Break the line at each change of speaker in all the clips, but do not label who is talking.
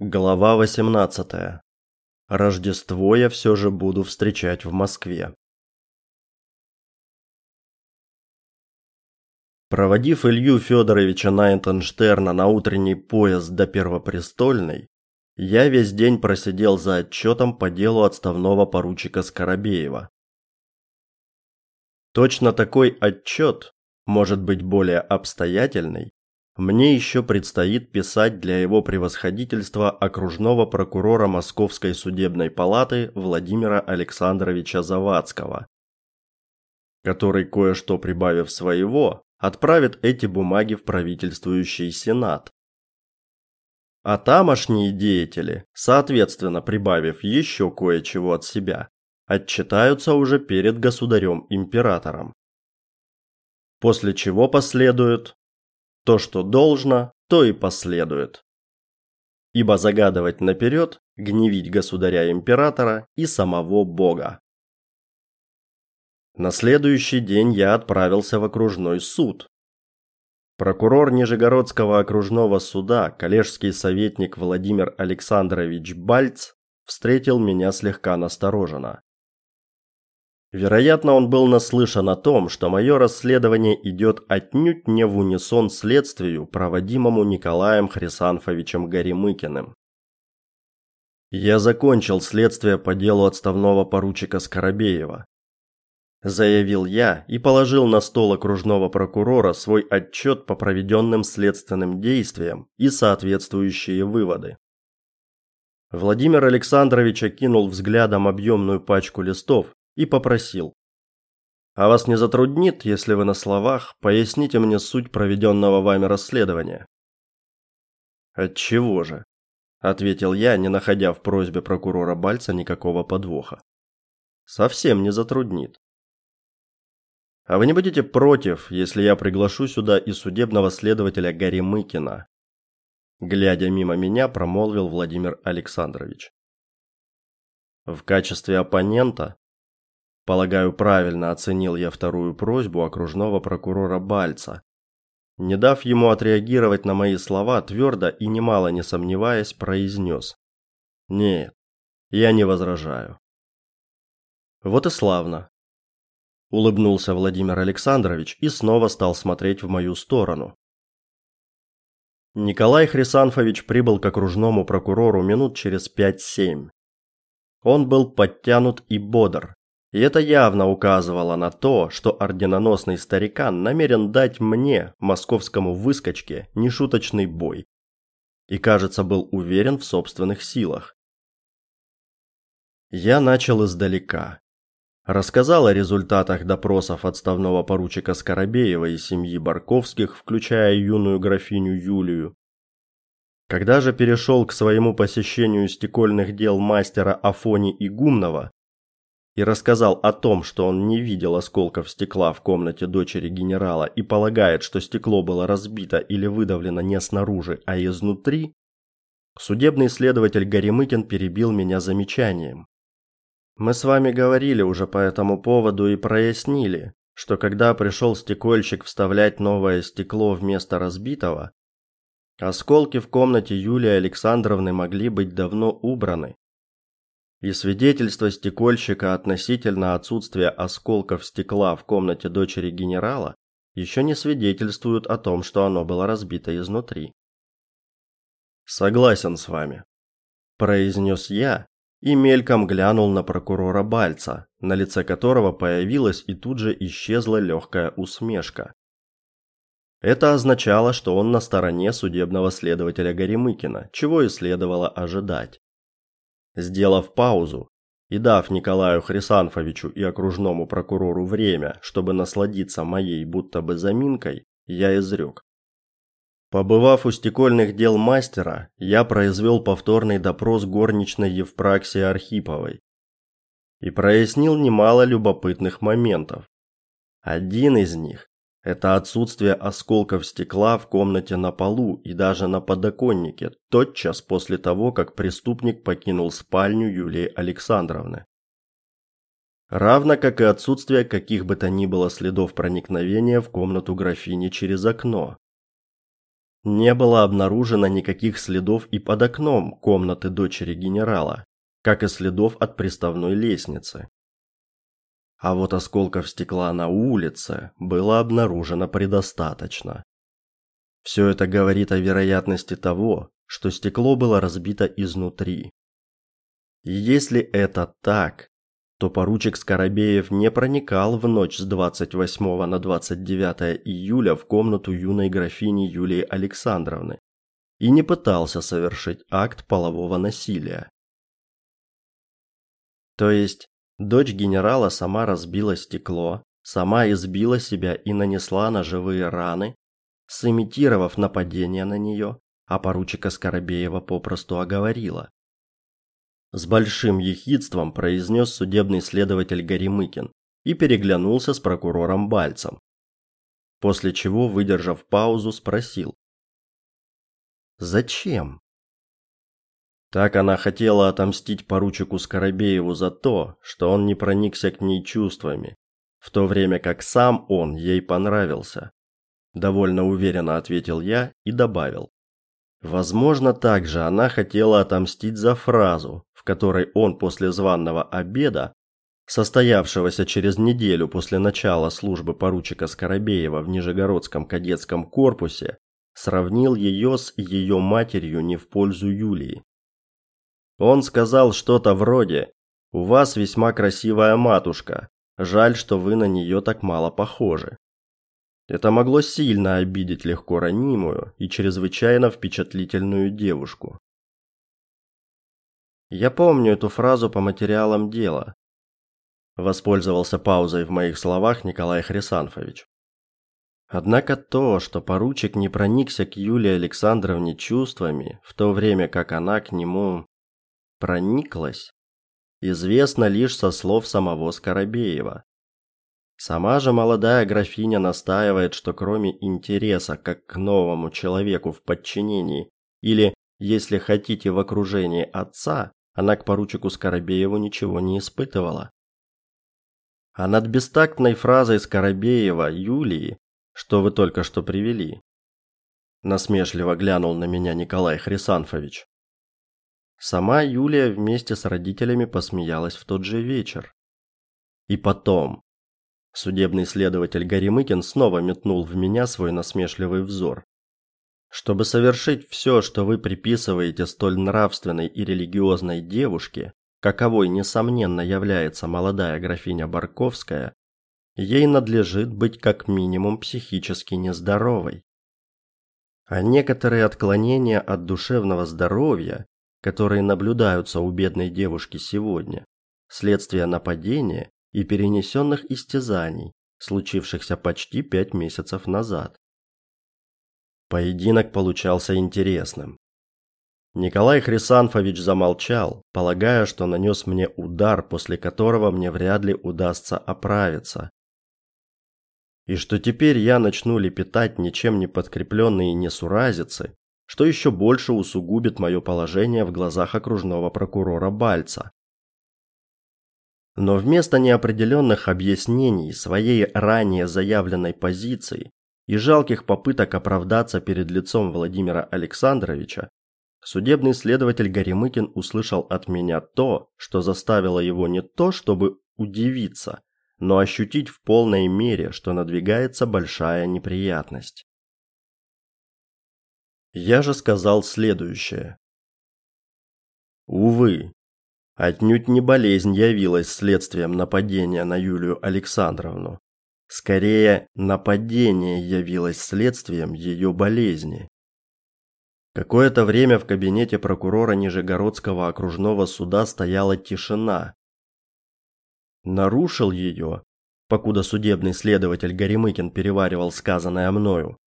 Глава 18. Рождество я все же буду встречать в Москве. Проводив Илью Федоровича Найтенштерна на утренний поезд до Первопрестольной, я весь день просидел за отчетом по делу отставного поручика Скоробеева. Точно такой отчет, может быть более обстоятельный, мне еще предстоит писать для его превосходительства окружного прокурора Московской судебной палаты Владимира Александровича Завадского, который кое-что прибавив своего, отправит эти бумаги в правительствующий сенат. А тамошние деятели, соответственно, прибавив еще кое-чего от себя, отчитаются уже перед государем-императором. После чего последует то, что должно, то и последует. Ибо загадывать наперед, гневить государя-императора и самого Бога. На следующий день я отправился в окружной суд. Прокурор Нижегородского окружного суда, коллежский советник Владимир Александрович Бальц, встретил меня слегка настороженно. Вероятно, он был наслышан о том, что мое расследование идет отнюдь не в унисон следствию, проводимому Николаем Хрисанфовичем Горемыкиным. Я закончил следствие по делу отставного поручика Скоробеева, заявил я и положил на стол окружного прокурора свой отчет по проведенным следственным действиям и соответствующие выводы. Владимир Александрович окинул взглядом объемную пачку листов и попросил: "А вас не затруднит, если вы на словах поясните мне суть проведенного вами расследования?" "От чего же?" ответил я, не находя в просьбе прокурора Бальца никакого подвоха. "Совсем не затруднит. А вы не будете против, если я приглашу сюда и судебного следователя Горемыкина?" глядя мимо меня, промолвил Владимир Александрович. В качестве оппонента Полагаю, правильно оценил я вторую просьбу окружного прокурора Бальца. Не дав ему отреагировать на мои слова, твердо и немало не сомневаясь, произнес. «Нет, я не возражаю». «Вот и славно», – улыбнулся Владимир Александрович и снова стал смотреть в мою сторону. Николай Хрисанфович прибыл к окружному прокурору минут через пять-семь. Он был подтянут и бодр, и это явно указывало на то, что орденоносный старикан намерен дать мне, московскому выскочке, нешуточный бой. И, кажется, был уверен в собственных силах. Я начал издалека. Рассказал о результатах допросов отставного поручика Скоробеева и семьи Барковских, включая юную графиню Юлию. Когда же перешел к своему посещению стекольных дел мастера Афони Игумнова, и рассказал о том, что он не видел осколков стекла в комнате дочери генерала и полагает, что стекло было разбито или выдавлено не снаружи, а изнутри, судебный следователь Горемыкин перебил меня замечанием. Мы с вами говорили уже по этому поводу и прояснили, что когда пришел стекольщик вставлять новое стекло вместо разбитого, осколки в комнате Юлии Александровны могли быть давно убраны, и свидетельство стекольщика относительно отсутствия осколков стекла в комнате дочери генерала еще не свидетельствуют о том, что оно было разбито изнутри. Согласен с вами, произнес я и мельком глянул на прокурора Бальца, на лице которого появилась и тут же исчезла легкая усмешка. Это означало, что он на стороне судебного следователя Горемыкина, чего и следовало ожидать. Сделав паузу и дав Николаю Хрисанфовичу и окружному прокурору время, чтобы насладиться моей будто бы заминкой, я изрек. Побывав у стекольных дел мастера, я произвел повторный допрос горничной Евпраксии Архиповой и прояснил немало любопытных моментов. Один из них это отсутствие осколков стекла в комнате на полу и даже на подоконнике тотчас после того, как преступник покинул спальню Юлии Александровны. Равно как и отсутствие каких бы то ни было следов проникновения в комнату графини через окно. не было обнаружено никаких следов и под окном комнаты дочери генерала, как и следов от приставной лестницы. А вот осколков стекла на улице было обнаружено предостаточно. Все это говорит о вероятности того, что стекло было разбито изнутри. И если это так, то поручик Скоробеев не проникал в ночь с 28 на 29 июля в комнату юной графини Юлии Александровны и не пытался совершить акт полового насилия. То есть дочь генерала сама разбила стекло, сама избила себя и нанесла ножевые раны, сымитировав нападение на нее, а поручика Скоробеева попросту оговорила. С большим ехидством произнес судебный следователь Горемыкин и переглянулся с прокурором Бальцем. После чего, выдержав паузу, спросил: "Зачем?" Так она хотела отомстить поручику Скоробееву за то, что он не проникся к ней чувствами, в то время как сам он ей понравился. Довольно уверенно ответил я и добавил: Возможно, также она хотела отомстить за фразу, в которой он после званного обеда, состоявшегося через неделю после начала службы поручика Скоробеева в Нижегородском кадетском корпусе, сравнил ее с ее матерью не в пользу Юлии. Он сказал что-то вроде: "У вас весьма красивая матушка. Жаль, что вы на нее так мало похожи". Это могло сильно обидеть легко ранимую и чрезвычайно впечатлительную девушку. Я помню эту фразу по материалам дела. Воспользовался паузой в моих словах Николай Хрисанфович. Однако то, что поручик не проникся к Юлии Александровне чувствами, в то время как она к нему прониклась, известно лишь со слов самого Скоробеева. Сама же молодая графиня настаивает, что кроме интереса как к новому человеку в подчинении или, если хотите, в окружении отца, она к поручику Скоробееву ничего не испытывала. А над бестактной фразой Скоробеева Юлии, что вы только что привели, насмешливо глянул на меня Николай Хрисанфович. Сама Юлия вместе с родителями посмеялась в тот же вечер. И потом, Судебный следователь Горемыкин снова метнул в меня свой насмешливый взор. Чтобы совершить все, что вы приписываете столь нравственной и религиозной девушке, каковой несомненно является молодая графиня Барковская, ей надлежит быть как минимум психически нездоровой. А некоторые отклонения от душевного здоровья, которые наблюдаются у бедной девушки сегодня, следствие нападения и перенесенных истязаний, случившихся почти пять месяцев назад. Поединок получался интересным. Николай Хрисанфович замолчал, полагая, что нанес мне удар, после которого мне вряд ли удастся оправиться. И что теперь я начну лепетать ничем не подкрепленные несуразицы, что еще больше усугубит мое положение в глазах окружного прокурора Бальца. Но вместо неопределенных объяснений своей ранее заявленной позиции и жалких попыток оправдаться перед лицом Владимира Александровича, судебный следователь Горемыкин услышал от меня то, что заставило его не то, чтобы удивиться, но ощутить в полной мере, что надвигается большая неприятность. Я же сказал следующее. Увы, Отнюдь не болезнь явилась следствием нападения на Юлию Александровну. Скорее, нападение явилось следствием ее болезни. Какое-то время в кабинете прокурора Нижегородского окружного суда стояла тишина. Нарушил ее, покуда судебный следователь Горемыкин переваривал сказанное мною,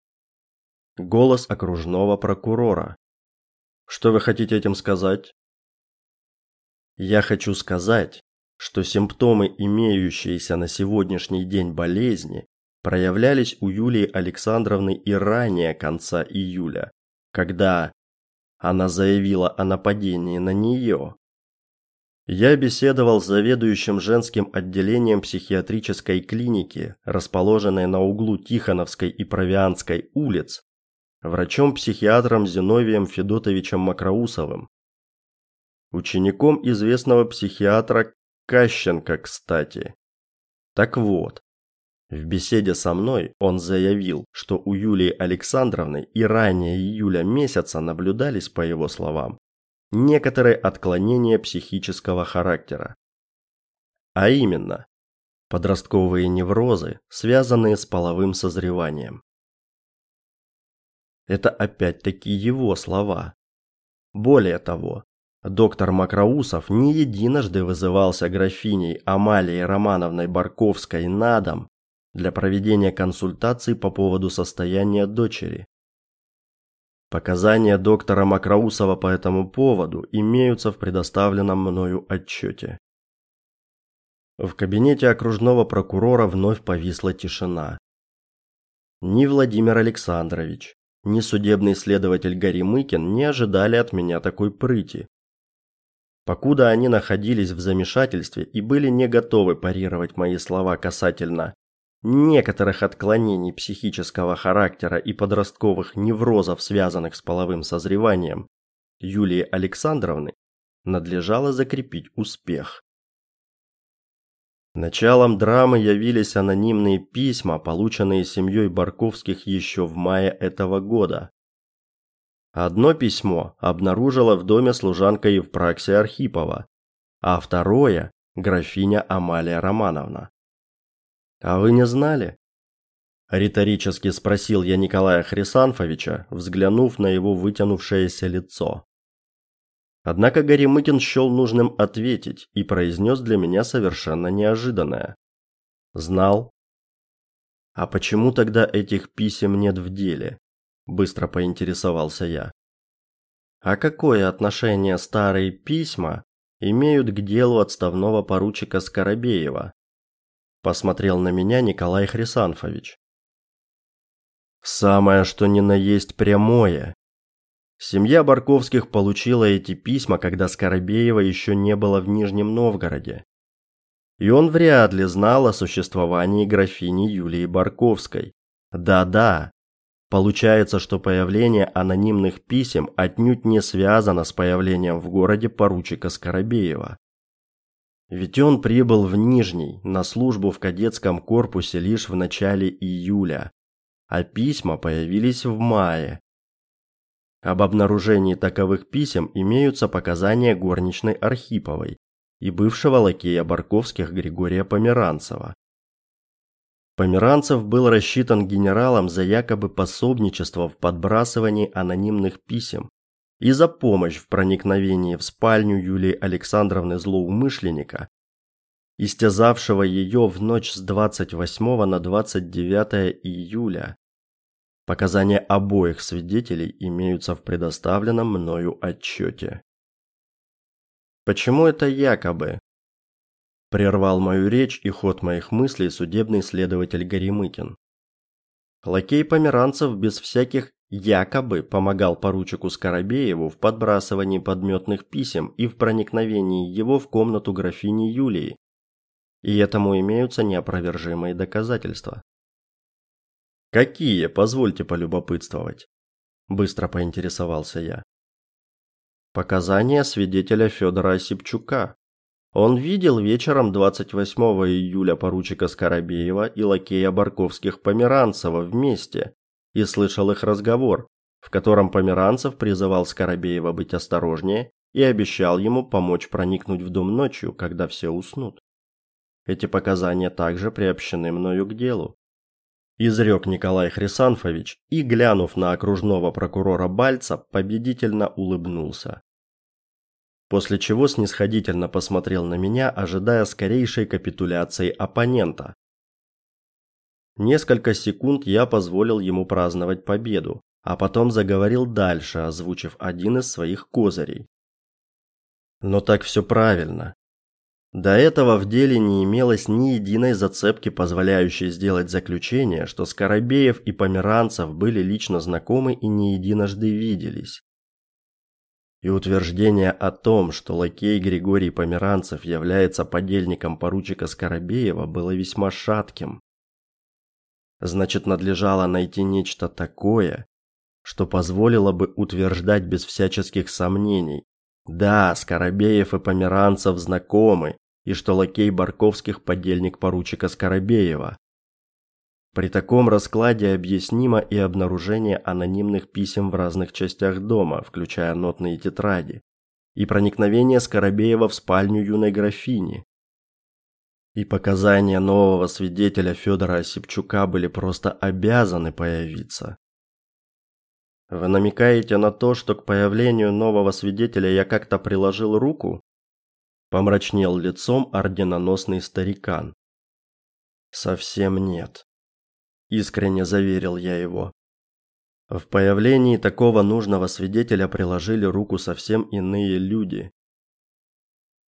голос окружного прокурора. Что вы хотите этим сказать? Я хочу сказать, что симптомы, имеющиеся на сегодняшний день болезни, проявлялись у Юлии Александровны и ранее конца июля, когда она заявила о нападении на нее. Я беседовал с заведующим женским отделением психиатрической клиники, расположенной на углу Тихоновской и Провианской улиц, врачом-психиатром Зиновием Федотовичем Макроусовым, учеником известного психиатра Кащенко, кстати. Так вот, в беседе со мной он заявил, что у Юлии Александровны и ранее июля месяца наблюдались, по его словам, некоторые отклонения психического характера. А именно, подростковые неврозы, связанные с половым созреванием. Это опять-таки его слова. Более того, доктор Макроусов не единожды вызывался графиней Амалией Романовной Барковской на дом для проведения консультаций по поводу состояния дочери. Показания доктора Макроусова по этому поводу имеются в предоставленном мною отчете. В кабинете окружного прокурора вновь повисла тишина. Ни Владимир Александрович, ни судебный следователь Горемыкин не ожидали от меня такой прыти. Покуда они находились в замешательстве и были не готовы парировать мои слова касательно некоторых отклонений психического характера и подростковых неврозов, связанных с половым созреванием, Юлии Александровны надлежало закрепить успех. Началом драмы явились анонимные письма, полученные семьей Барковских еще в мае этого года. Одно письмо обнаружила в доме служанка Евпраксия Архипова, а второе графиня Амалия Романовна. А вы не знали? риторически спросил я Николая Хрисанфовича, взглянув на его вытянувшееся лицо. Однако Горемыкин счел нужным ответить и произнес для меня совершенно неожиданное. Знал. А почему тогда этих писем нет в деле? быстро поинтересовался я. А какое отношение старые письма имеют к делу отставного поручика Скоробеева? посмотрел на меня Николай Хрисанфович. Самое что ни на есть прямое, Семья Барковских получила эти письма, когда Скоробеева еще не было в Нижнем Новгороде. И он вряд ли знал о существовании графини Юлии Барковской. Да-да. Получается, что появление анонимных писем отнюдь не связано с появлением в городе поручика Скоробеева. Ведь он прибыл в Нижний на службу в кадетском корпусе лишь в начале июля, а письма появились в мае, об обнаружении таковых писем имеются показания горничной Архиповой и бывшего лакея Барковских Григория Померанцева. Померанцев был рассчитан генералом за якобы пособничество в подбрасывании анонимных писем и за помощь в проникновении в спальню Юлии Александровны злоумышленника, истязавшего ее в ночь с 28 на 29 июля Показания обоих свидетелей имеются в предоставленном мною отчете. Почему это якобы? Прервал мою речь и ход моих мыслей судебный следователь Горемыкин. Лакей Померанцев без всяких якобы помогал поручику Скоробееву в подбрасывании подметных писем и в проникновении его в комнату графини Юлии. И этому имеются неопровержимые доказательства. Какие, позвольте полюбопытствовать, быстро поинтересовался я. Показания свидетеля Федора Осипчука. Он видел вечером 28 июля поручика Скоробеева и лакея Барковских Померанцева вместе и слышал их разговор, в котором Померанцев призывал Скоробеева быть осторожнее и обещал ему помочь проникнуть в дом ночью, когда все уснут. Эти показания также приобщены мною к делу изрек Николай Хрисанфович и, глянув на окружного прокурора Бальца, победительно улыбнулся. После чего снисходительно посмотрел на меня, ожидая скорейшей капитуляции оппонента. Несколько секунд я позволил ему праздновать победу, а потом заговорил дальше, озвучив один из своих козырей. Но так все правильно. До этого в деле не имелось ни единой зацепки, позволяющей сделать заключение, что Скоробеев и Померанцев были лично знакомы и не единожды виделись. И утверждение о том, что лакей Григорий Померанцев является подельником поручика Скоробеева, было весьма шатким. Значит, надлежало найти нечто такое, что позволило бы утверждать без всяческих сомнений. Да, Скоробеев и Померанцев знакомы, и что лакей Барковских подельник поручика Скоробеева. При таком раскладе объяснимо и обнаружение анонимных писем в разных частях дома, включая нотные тетради, и проникновение Скоробеева в спальню юной графини. И показания нового свидетеля Федора Осипчука были просто обязаны появиться. Вы намекаете на то, что к появлению нового свидетеля я как-то приложил руку? Помрачнел лицом орденоносный старикан. Совсем нет, искренне заверил я его. В появлении такого нужного свидетеля приложили руку совсем иные люди.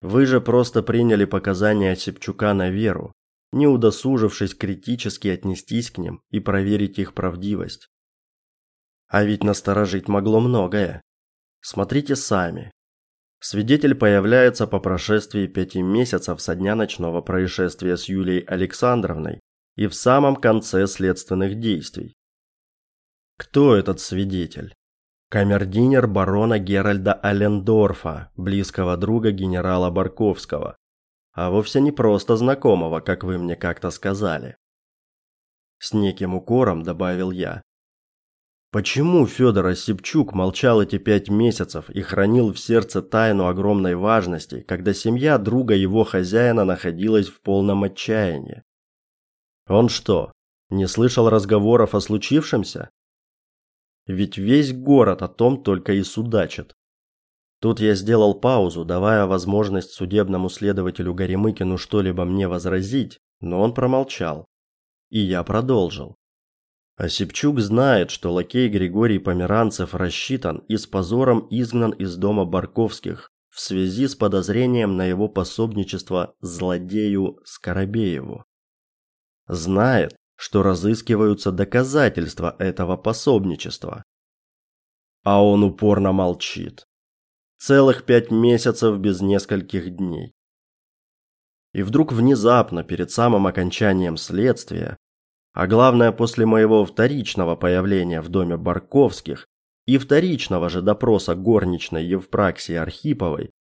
Вы же просто приняли показания Осипчука на веру, не удосужившись критически отнестись к ним и проверить их правдивость. А ведь насторожить могло многое. Смотрите сами. Свидетель появляется по прошествии пяти месяцев со дня ночного происшествия с Юлией Александровной и в самом конце следственных действий. Кто этот свидетель? Камердинер барона Геральда Алендорфа, близкого друга генерала Барковского, а вовсе не просто знакомого, как вы мне как-то сказали. С неким укором добавил я. Почему Федор Осипчук молчал эти пять месяцев и хранил в сердце тайну огромной важности, когда семья друга его хозяина находилась в полном отчаянии? Он что, не слышал разговоров о случившемся? Ведь весь город о том только и судачит. Тут я сделал паузу, давая возможность судебному следователю Горемыкину что-либо мне возразить, но он промолчал. И я продолжил. Осипчук знает, что лакей Григорий Померанцев рассчитан и с позором изгнан из дома Барковских в связи с подозрением на его пособничество злодею Скоробееву. Знает, что разыскиваются доказательства этого пособничества. А он упорно молчит. Целых пять месяцев без нескольких дней. И вдруг внезапно, перед самым окончанием следствия, а главное, после моего вторичного появления в доме Барковских и вторичного же допроса горничной Евпраксии Архиповой,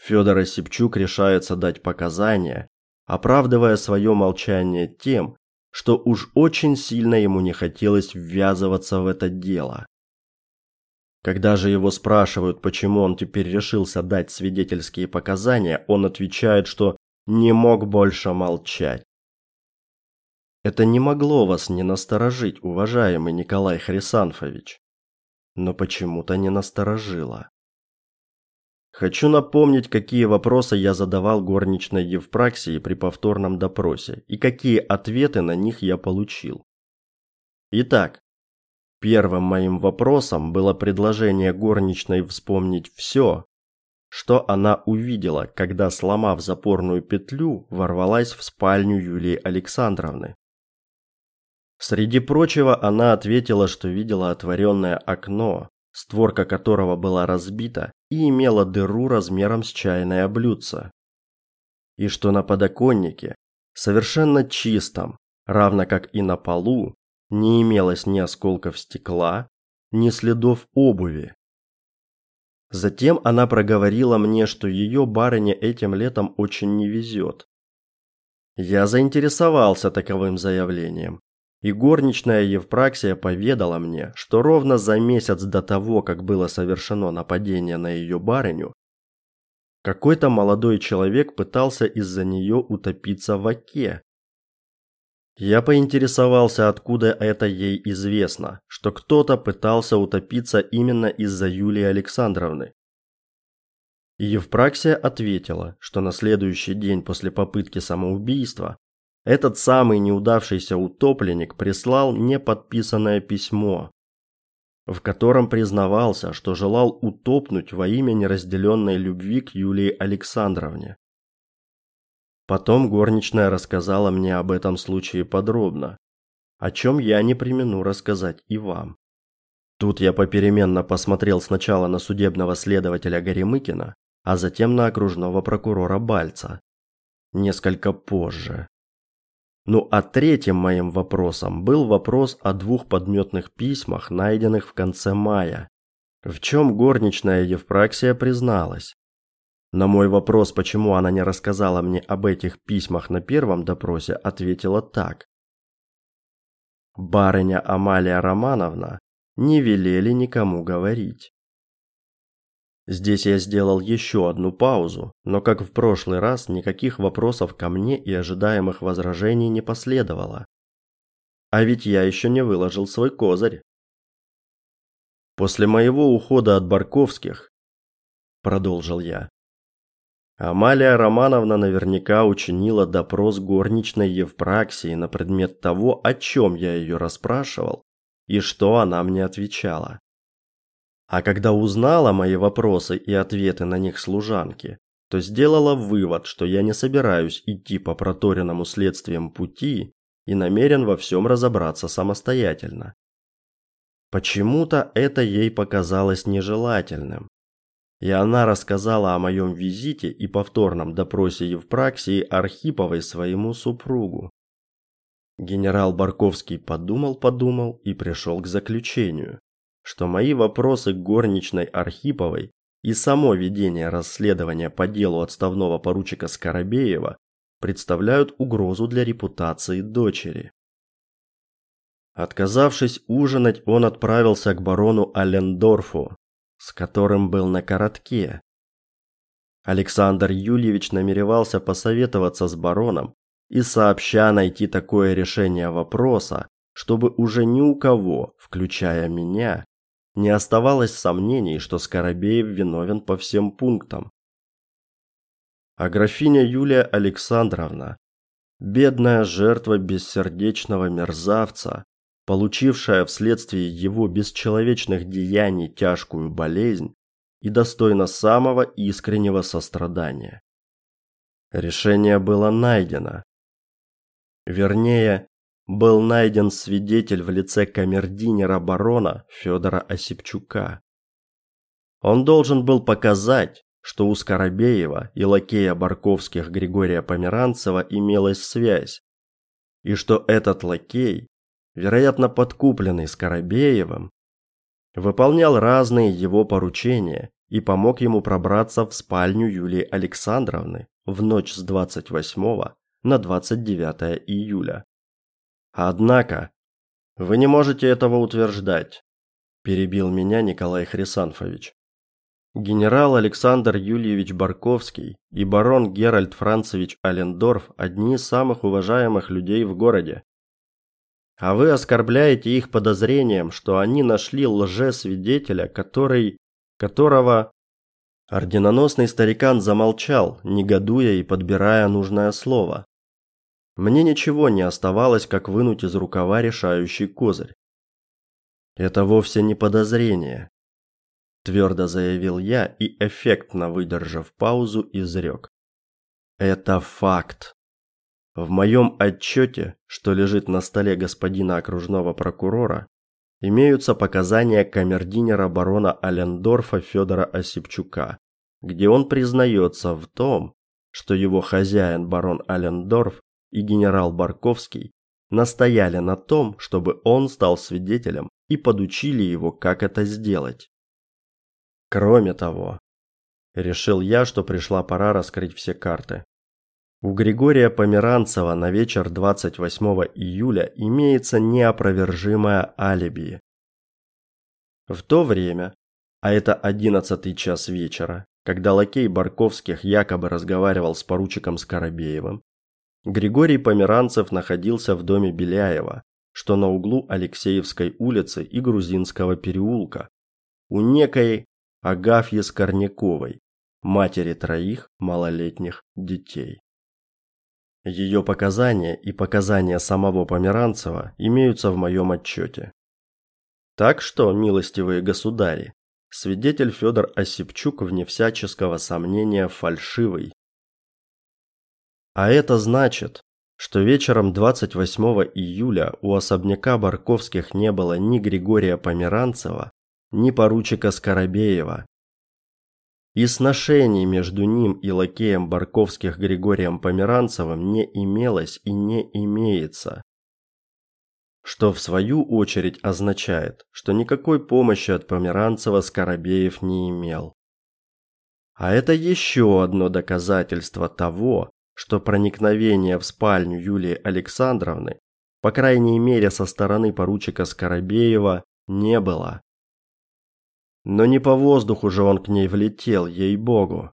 Федор Осипчук решается дать показания, оправдывая свое молчание тем, что уж очень сильно ему не хотелось ввязываться в это дело. Когда же его спрашивают, почему он теперь решился дать свидетельские показания, он отвечает, что не мог больше молчать. Это не могло вас не насторожить, уважаемый Николай Хрисанфович. Но почему-то не насторожило. Хочу напомнить, какие вопросы я задавал горничной Евпраксии при повторном допросе и какие ответы на них я получил. Итак, первым моим вопросом было предложение горничной вспомнить все, что она увидела, когда, сломав запорную петлю, ворвалась в спальню Юлии Александровны. Среди прочего, она ответила, что видела отворенное окно, створка которого была разбита и имела дыру размером с чайное блюдце. И что на подоконнике, совершенно чистом, равно как и на полу, не имелось ни осколков стекла, ни следов обуви. Затем она проговорила мне, что ее барыне этим летом очень не везет. Я заинтересовался таковым заявлением и горничная Евпраксия поведала мне, что ровно за месяц до того, как было совершено нападение на ее барыню, какой-то молодой человек пытался из-за нее утопиться в оке. Я поинтересовался, откуда это ей известно, что кто-то пытался утопиться именно из-за Юлии Александровны. Евпраксия ответила, что на следующий день после попытки самоубийства этот самый неудавшийся утопленник прислал неподписанное письмо, в котором признавался, что желал утопнуть во имя неразделенной любви к Юлии Александровне. Потом горничная рассказала мне об этом случае подробно, о чем я не премину рассказать и вам. Тут я попеременно посмотрел сначала на судебного следователя Горемыкина, а затем на окружного прокурора Бальца. Несколько позже Ну а третьим моим вопросом был вопрос о двух подметных письмах, найденных в конце мая, в чем горничная Евпраксия призналась. На мой вопрос, почему она не рассказала мне об этих письмах на первом допросе, ответила так. Барыня Амалия Романовна не велели никому говорить. Здесь я сделал еще одну паузу, но как в прошлый раз, никаких вопросов ко мне и ожидаемых возражений не последовало. А ведь я еще не выложил свой козырь. После моего ухода от Барковских, продолжил я, Амалия Романовна наверняка учинила допрос горничной Евпраксии на предмет того, о чем я ее расспрашивал и что она мне отвечала. А когда узнала мои вопросы и ответы на них служанки, то сделала вывод, что я не собираюсь идти по проторенному следствием пути и намерен во всем разобраться самостоятельно. Почему-то это ей показалось нежелательным. И она рассказала о моем визите и повторном допросе Евпраксии Архиповой своему супругу. Генерал Барковский подумал-подумал и пришел к заключению, что мои вопросы к горничной Архиповой и само ведение расследования по делу отставного поручика Скоробеева представляют угрозу для репутации дочери. Отказавшись ужинать, он отправился к барону Аллендорфу, с которым был на коротке. Александр Юльевич намеревался посоветоваться с бароном и сообща найти такое решение вопроса, чтобы уже ни у кого, включая меня, не оставалось сомнений, что Скоробеев виновен по всем пунктам. А графиня Юлия Александровна, бедная жертва бессердечного мерзавца, получившая вследствие его бесчеловечных деяний тяжкую болезнь и достойна самого искреннего сострадания. Решение было найдено. Вернее, был найден свидетель в лице камердинера барона Федора Осипчука. Он должен был показать, что у Скоробеева и лакея Барковских Григория Померанцева имелась связь, и что этот лакей, вероятно подкупленный Скоробеевым, выполнял разные его поручения и помог ему пробраться в спальню Юлии Александровны в ночь с 28 на 29 июля. Однако, вы не можете этого утверждать, перебил меня Николай Хрисанфович. Генерал Александр Юльевич Барковский и барон Геральт Францевич Алендорф одни из самых уважаемых людей в городе. А вы оскорбляете их подозрением, что они нашли лжесвидетеля, который которого Орденоносный старикан замолчал, негодуя и подбирая нужное слово. Мне ничего не оставалось, как вынуть из рукава решающий козырь. Это вовсе не подозрение, твердо заявил я и эффектно выдержав паузу изрек. Это факт. В моем отчете, что лежит на столе господина окружного прокурора, имеются показания камердинера барона Алендорфа Федора Осипчука, где он признается в том, что его хозяин барон Алендорф и генерал Барковский настояли на том, чтобы он стал свидетелем и подучили его, как это сделать. Кроме того, решил я, что пришла пора раскрыть все карты. У Григория Померанцева на вечер 28 июля имеется неопровержимое алиби. В то время, а это одиннадцатый час вечера, когда лакей Барковских якобы разговаривал с поручиком Скоробеевым, Григорий Померанцев находился в доме Беляева, что на углу Алексеевской улицы и Грузинского переулка, у некой Агафьи Скорняковой, матери троих малолетних детей. Ее показания и показания самого Померанцева имеются в моем отчете. Так что, милостивые государи, свидетель Федор Осипчук вне всяческого сомнения фальшивый а это значит, что вечером 28 июля у особняка Барковских не было ни Григория Померанцева, ни поручика Скоробеева. и сношений между ним и лакеем Барковских Григорием Померанцевым не имелось и не имеется. Что в свою очередь означает, что никакой помощи от Померанцева Скоробеев не имел. А это еще одно доказательство того, что проникновение в спальню Юлии Александровны, по крайней мере со стороны поручика Скоробеева, не было. Но не по воздуху же он к ней влетел, ей-богу.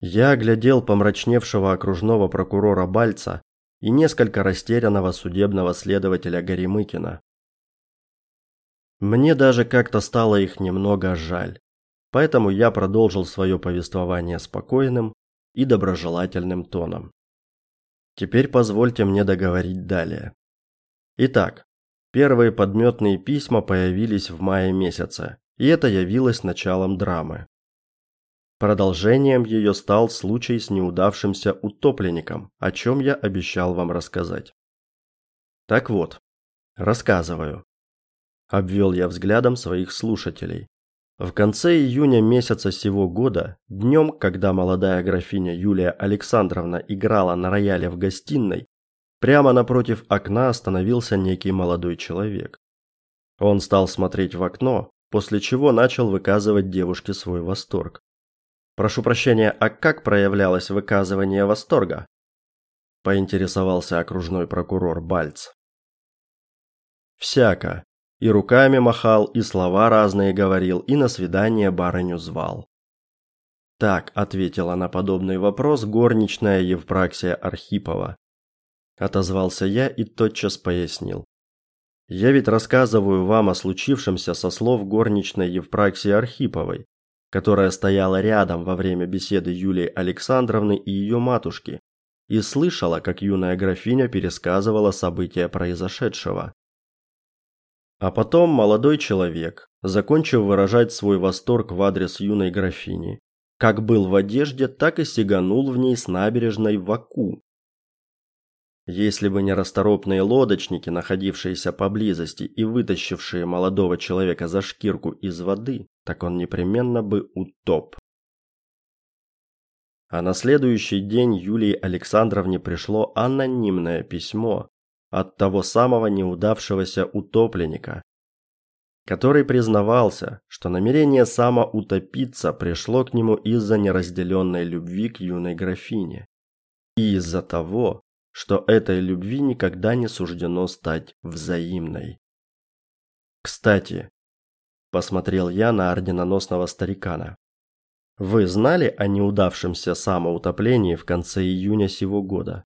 Я глядел помрачневшего окружного прокурора Бальца и несколько растерянного судебного следователя Горемыкина. Мне даже как-то стало их немного жаль. Поэтому я продолжил свое повествование спокойным и доброжелательным тоном. Теперь позвольте мне договорить далее. Итак, первые подметные письма появились в мае месяце, и это явилось началом драмы. Продолжением ее стал случай с неудавшимся утопленником, о чем я обещал вам рассказать. Так вот, рассказываю. Обвел я взглядом своих слушателей. В конце июня месяца сего года, днем, когда молодая графиня Юлия Александровна играла на рояле в гостиной, прямо напротив окна остановился некий молодой человек. Он стал смотреть в окно, после чего начал выказывать девушке свой восторг. Прошу прощения, а как проявлялось выказывание восторга? поинтересовался окружной прокурор Бальц. Всяко, и руками махал, и слова разные говорил, и на свидание барыню звал. Так ответила на подобный вопрос горничная Евпраксия Архипова. Отозвался я и тотчас пояснил. Я ведь рассказываю вам о случившемся со слов горничной Евпраксии Архиповой, которая стояла рядом во время беседы Юлии Александровны и ее матушки, и слышала, как юная графиня пересказывала события произошедшего. А потом молодой человек, закончив выражать свой восторг в адрес юной графини, как был в одежде, так и сиганул в ней с набережной в Аку. Если бы не расторопные лодочники, находившиеся поблизости и вытащившие молодого человека за шкирку из воды, так он непременно бы утоп. А на следующий день Юлии Александровне пришло анонимное письмо, от того самого неудавшегося утопленника, который признавался, что намерение самоутопиться пришло к нему из-за неразделенной любви к юной графине и из-за того, что этой любви никогда не суждено стать взаимной. Кстати, посмотрел я на орденоносного старикана. Вы знали о неудавшемся самоутоплении в конце июня сего года?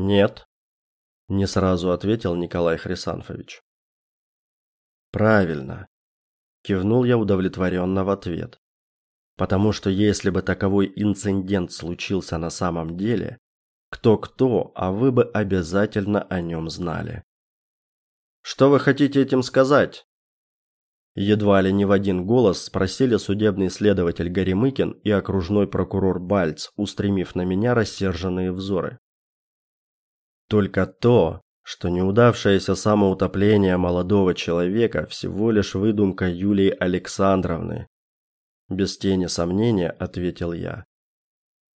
Нет, не сразу ответил Николай Хрисанфович. Правильно, кивнул я удовлетворенно в ответ. Потому что если бы таковой инцидент случился на самом деле, кто-кто, а вы бы обязательно о нем знали. Что вы хотите этим сказать? Едва ли не в один голос спросили судебный следователь Горемыкин и окружной прокурор Бальц, устремив на меня рассерженные взоры. Только то, что неудавшееся самоутопление молодого человека всего лишь выдумка Юлии Александровны. Без тени сомнения ответил я.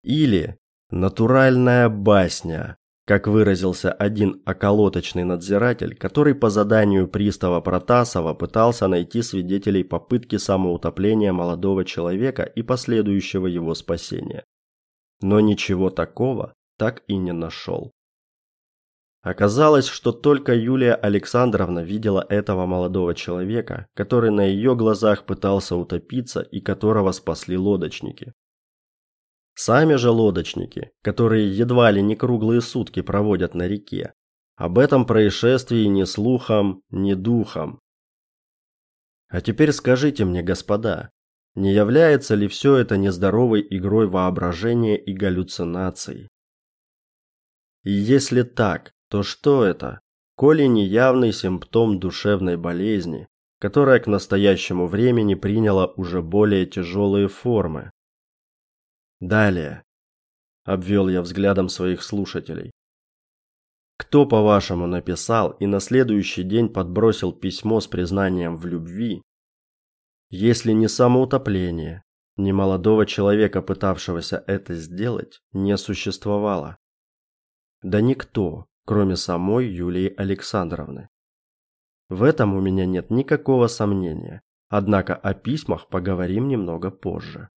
Или натуральная басня, как выразился один околоточный надзиратель, который по заданию пристава Протасова пытался найти свидетелей попытки самоутопления молодого человека и последующего его спасения. Но ничего такого так и не нашел. Оказалось, что только Юлия Александровна видела этого молодого человека, который на ее глазах пытался утопиться и которого спасли лодочники. Сами же лодочники, которые едва ли не круглые сутки проводят на реке, об этом происшествии ни слухом, ни духом. А теперь скажите мне, господа, не является ли все это нездоровой игрой воображения и галлюцинаций? И если так, то что это? Коли не явный симптом душевной болезни, которая к настоящему времени приняла уже более тяжелые формы. Далее, обвел я взглядом своих слушателей. Кто, по-вашему, написал и на следующий день подбросил письмо с признанием в любви, Если не самоутопление, ни молодого человека, пытавшегося это сделать, не существовало. Да никто, кроме самой Юлии Александровны. В этом у меня нет никакого сомнения. Однако о письмах поговорим немного позже.